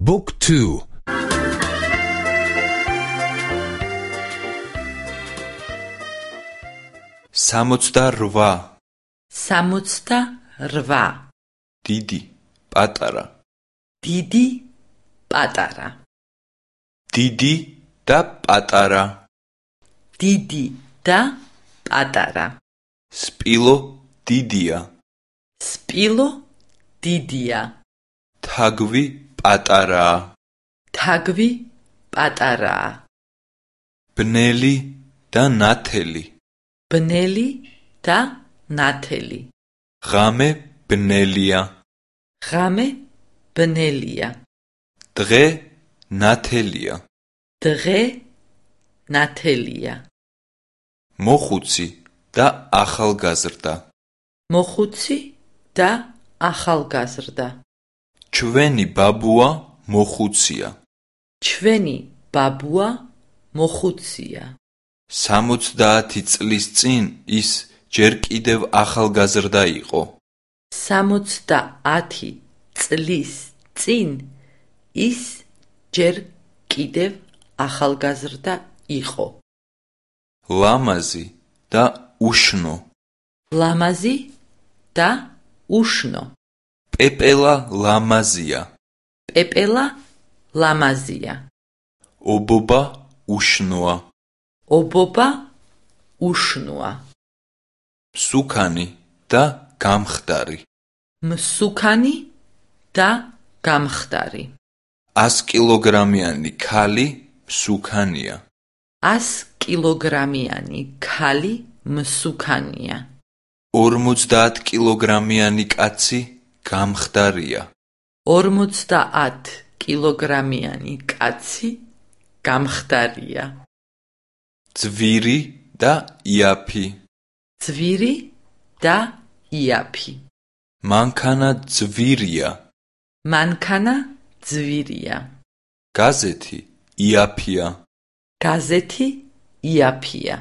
Book 2 68 68 დიდი პატარა. დიდი პატარა. დიდი და პატარა. დიდი და პატარა. სპილო დიდია. სპილო დიდია. თაგვი პატარაა თაგვი პატარაა ბნელი და ნათელი. ბნელი და ნათელი. ღამე ბნელია. ღამე ბნელია. დღე ნათელია. დღე ნათელია. მოხუცი და ახალგაზრდა. მოხუცი და ახალგაზრდა ჩვენი ბაბუა მოხუცია. ჩვენი ბაბუა მოხუცია. 70 წლის წინ ის ჯერ კიდევ ახალგაზრდა იყო. 70 წლის წინ ის ჯერ კიდევ ახალგაზრდა იყო. ლამაზი და უშნო. ლამაზი და უშნო პეპელა ლამაზია. პეპელა ლამაზია. ობობა უშნოა. ობობა უშნოა. სუქანი და გამხდარი. მსუქანი და გამხდარი. 100 კილოგრამიანი ქალი სუქანია 100 კილოგრამიანი ქალი მსუქანია. 50 კილოგრამიანი კაცი გამხდარია. 50 კილოგრამიანი კაცი გამხდარია. ძვირი და იაფი. ძვირი და იაფი. მანქანა ძვირია. მანქანა ძვირია. გაზეთი იაფია. გაზეთი იაფია